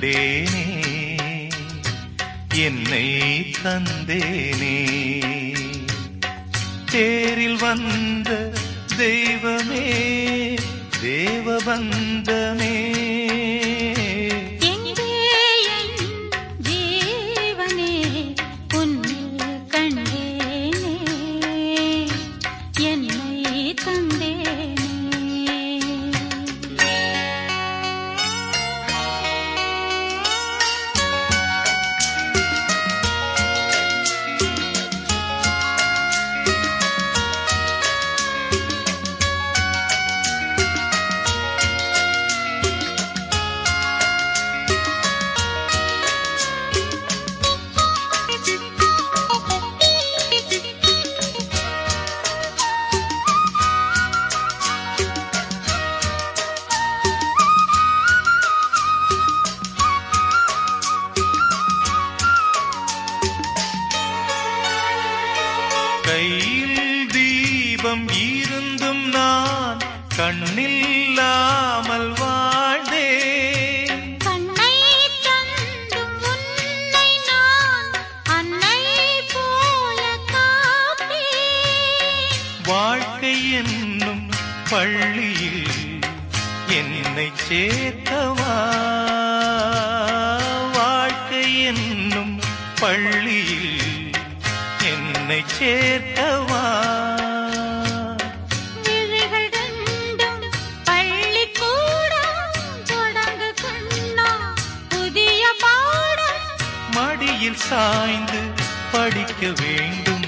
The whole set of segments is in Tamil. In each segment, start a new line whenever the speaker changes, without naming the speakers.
கண்டேனே என்னை தந்தேனே. தேரில் வந்த தெய்வமே தேவபந்தமே தீபம் இருந்தும் நான் கண்ணில்லாமல் வாழ்ந்தேன். வாழ்க்கை என்னும் பள்ளியில் என்னை சேர்த்தவா? வாழ்க்கை என்னும் பள்ளியில் என்னை சேர்த்தவா? சாய்ந்து படிக்க வேண்டும்.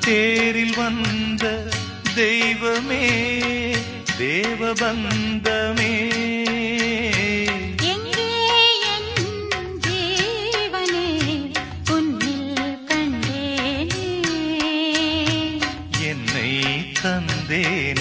தேரில் வந்த தெய்வமே தேவபந்தமே தந்தேனே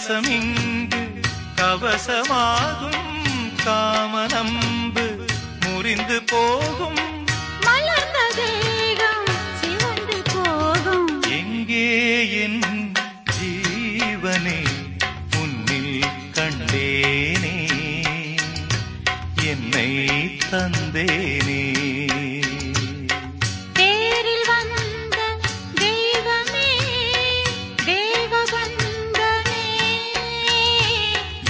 கலசமிங்கு கவசமாகும் காமனம்பு முறிந்து போகும்.
மலர்ந்த தேகம் சிவந்து போகும்.
எங்கே என் ஜீவனே உன்னில் கண்டேனே என்னை தந்தேனே.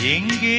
எங்கே